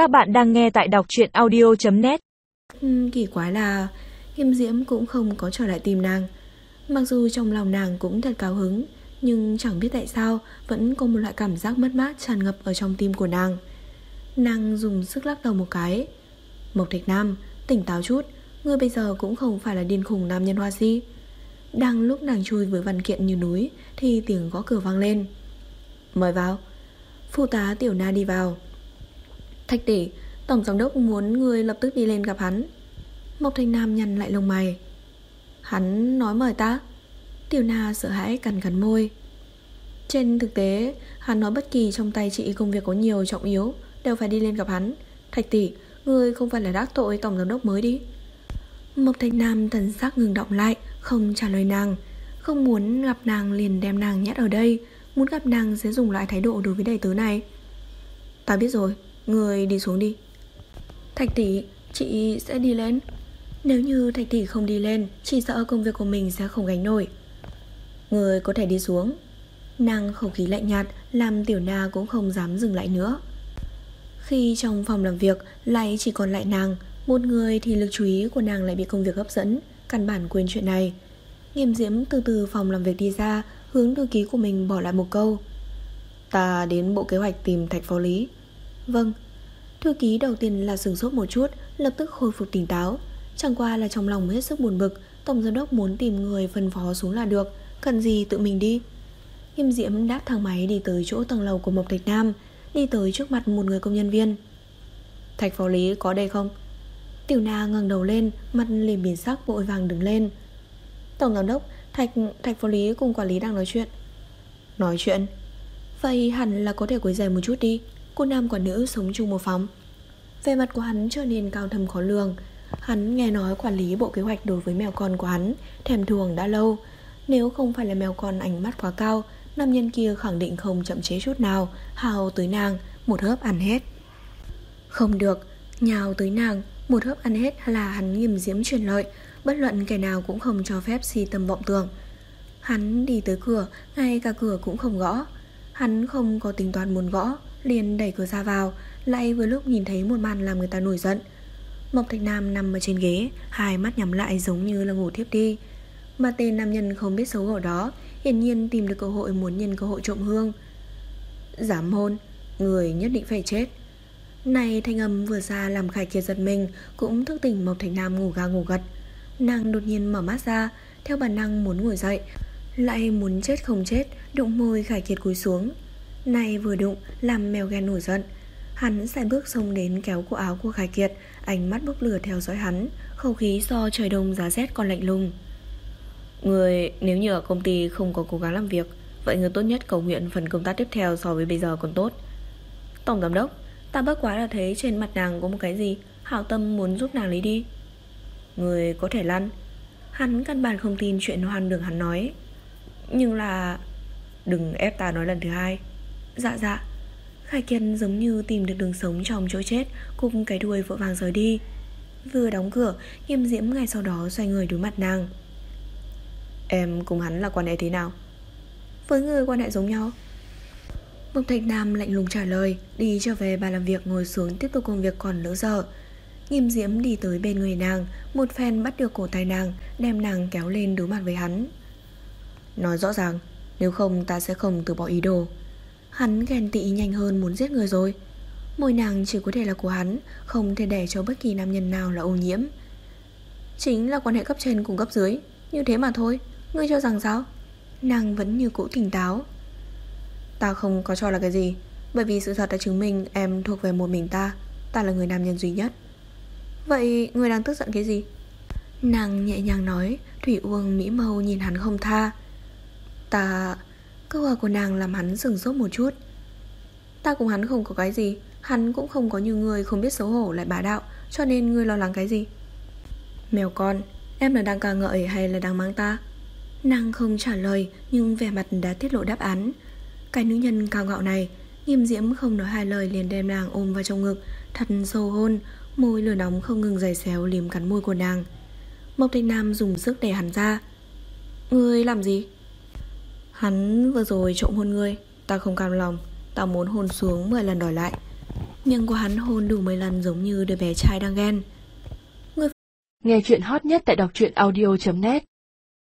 Các bạn đang nghe tại đọc truyện audio.net ừ, Kỳ quái là Nghiêm Diễm cũng không có trở lại tìm nàng. Mặc dù trong lòng nàng cũng thật cao hứng, Nhưng chẳng biết tại sao Vẫn có một loại cảm giác mất mát tràn ngập ở trong tim của nàng. Nàng dùng sức lắc đầu một cái. Mộc Thạch Nam, Tỉnh táo chút, Ngươi bây giờ cũng không phải là điên khùng nam nhân hoa si. Đang lúc nàng chui với văn kiện như núi, Thì tiếng gõ cửa vang lên. Mời vào. Phụ tá Tiểu Na đi vào. Thạch tỷ, Tổng giám đốc muốn người lập tức đi lên gặp hắn. Mộc Thanh Nam nhăn lại lông mày. Hắn nói mời ta? Tiểu Na sợ hãi cắn cắn môi. Trên thực tế, Hắn nói bất kỳ trong tay chị công việc có nhiều trọng yếu Đều phải đi lên gặp hắn. Thạch tỷ Người không phải là đắc tội tổng giám đốc mới đi. Mộc Thanh Nam thần sắc ngừng động lại, Không trả lời nàng. Không muốn gặp nàng liền đem nàng nhét ở đây, Muốn gặp nàng sẽ dùng loại thái độ đối với đầy tớ này. Ta biết rồi. Người đi xuống đi. Thạch tỷ, Chị sẽ đi lên. Nếu như thạch tỷ không đi lên, chị sợ công việc của mình sẽ không gánh nổi. Người có thể đi xuống. Nàng khẩu khí lạnh nhạt, Làm tiểu na cũng không dám dừng lại nữa. Khi trong phòng làm việc, Lại chỉ còn lại nàng. Một người thì lực chú ý của nàng lại bị công việc hấp dẫn, Căn bản quên chuyện này. Nghiêm diễm từ từ phòng làm việc đi ra, Hướng thư ký của mình bỏ lại một câu. Ta đến bộ kế hoạch tìm thạch phó lý. Vâng. Thư ký đầu tiên là sừng sốt một chút, Lập tức khôi phục tỉnh táo. Chẳng qua là trong lòng hết sức buồn bực, Tổng giám đốc muốn tìm người phân phó xuống là được, Cần gì tự mình đi. Nghiêm diễm đáp thang máy đi tới chỗ tầng lầu của Mộc Thạch Nam, Đi tới trước mặt một người công nhân viên. Thạch phó lý có đây không? Tiểu Na ngẩng đầu lên, Mặt liền biến sắc, vội vàng đứng lên. Tổng giám đốc, Thạch Thạch phó lý cùng quản lý đang nói chuyện. Nói chuyện? Vậy hẳn là có thể quấy rầy một chút đi. Cô nam quả nữ sống chung một phòng. Về mặt của hắn trở nên cao thâm khó lường. Hắn nghe nói quản lý bộ kế hoạch đối với mèo con của hắn, Thèm thuồng đã lâu. Nếu không phải là mèo con ánh mắt quá cao, Nam nhân kia khẳng định không chậm chế chút nào, Hào tới nàng, Một hớp ăn hết. Không được, Nhào tới nàng, Một hớp ăn hết là hắn nghiêm diễm truyền lợi, Bất luận kẻ nào cũng không cho phép si tâm vọng tưởng. Hắn đi tới cửa, Ngay cả cửa cũng không gõ. Hắn không có tính toán muốn gõ liền đẩy cửa ra vào, Lại vừa lúc nhìn thấy một màn làm người ta nổi giận. Mộc Thạch Nam nằm ở trên ghế, Hai mắt nhắm lại giống như là ngủ thiếp đi. Mà tên nam nhân không biết xấu hổ đó, Hiển nhiên tìm được cơ hội muốn nhân cơ hội trộm hương. Giảm hôn, Người nhất định phải chết. Này thanh âm vừa ra làm Khải Kiệt giật mình, Cũng thức tỉnh Mộc Thạch Nam ngủ ga ngủ gật. Nàng đột nhiên mở mắt ra, Theo bản năng muốn ngồi dậy, Lại muốn chết không chết, Đụng môi Khải Kiệt cúi xuống. Này vừa đụng, làm mèo ghen nổi giận. Hắn sai bước xông đến kéo cổ áo của Khải Kiệt, Ánh mắt bốc lửa theo dõi hắn Không khí do trời đông giá rét còn lạnh lùng. Người, nếu như ở công ty không có cố gắng làm việc, Vậy người tốt nhất cầu nguyện phần công tác tiếp theo so với bây giờ còn tốt. Tổng giám đốc, Ta bất quá là thấy trên mặt nàng có một cái gì, Hảo tâm muốn giúp nàng lấy đi. Người có thể lăn. Hắn căn bản không tin chuyện hoan đường hắn nói. Nhưng là, Đừng ép ta nói lần thứ hai. Dạ dạ. Khải Kiên giống như tìm được đường sống trong chỗ chết Cùng cái đuôi vội vàng rời đi. Vừa đóng cửa, Nghiêm diễm ngay sau đó xoay người đối mặt nàng. Em cùng hắn là quan hệ thế nào? Với người quan hệ giống nhau. Mộc Thạch Nam lạnh lùng trả lời, Đi trở về bàn làm việc ngồi xuống Tiếp tục công việc còn lỡ giờ Nghiêm diễm đi tới bên người nàng, Một phen bắt được cổ tay nàng, Đem nàng kéo lên đối mặt với hắn. Nói rõ ràng, Nếu không ta sẽ không từ bỏ ý đồ. Hắn ghen tị nhanh hơn muốn giết người rồi. Môi nàng chỉ có thể là của hắn, Không thể để cho bất kỳ nam nhân nào là ô nhiễm. Chính là quan hệ cấp trên cùng cấp dưới, Như thế mà thôi, Ngươi cho rằng sao? Nàng vẫn như cũ tỉnh táo. Ta không có cho là cái gì, Bởi vì sự thật đã chứng minh em thuộc về một mình ta Ta là người nam nhân duy nhất. Vậy người đang tức giận cái gì? Nàng nhẹ nhàng nói, Thủy Uông Mỹ Mâu nhìn hắn không tha. Ta Câu hỏi của nàng làm hắn sừng sốt một chút. Ta cùng hắn không có cái gì, Hắn cũng không có như người không biết xấu hổ lại bá đạo, Cho nên ngươi lo lắng cái gì? Mèo con, Em là đang ca ngợi hay là đang mang ta? Nàng không trả lời, Nhưng vẻ mặt đã tiết lộ đáp án. Cái nữ nhân cao ngạo này, Nghiêm diễm không nói hai lời liền đem nàng ôm vào trong ngực, Thật sâu hôn, Môi lửa nóng không ngừng giày xéo liếm cắn môi của nàng. Mộc Thanh Nam dùng sức để hắn ra. Ngươi làm gì? Hắn vừa rồi trộm hôn ngươi, Ta không cam lòng, Ta muốn hôn xuống 10 lần đòi lại. Nhưng của hắn hôn đủ 10 lần giống như đứa bé trai đang ghen. Nghe chuyện hot nhất tại đọc truyện audio.net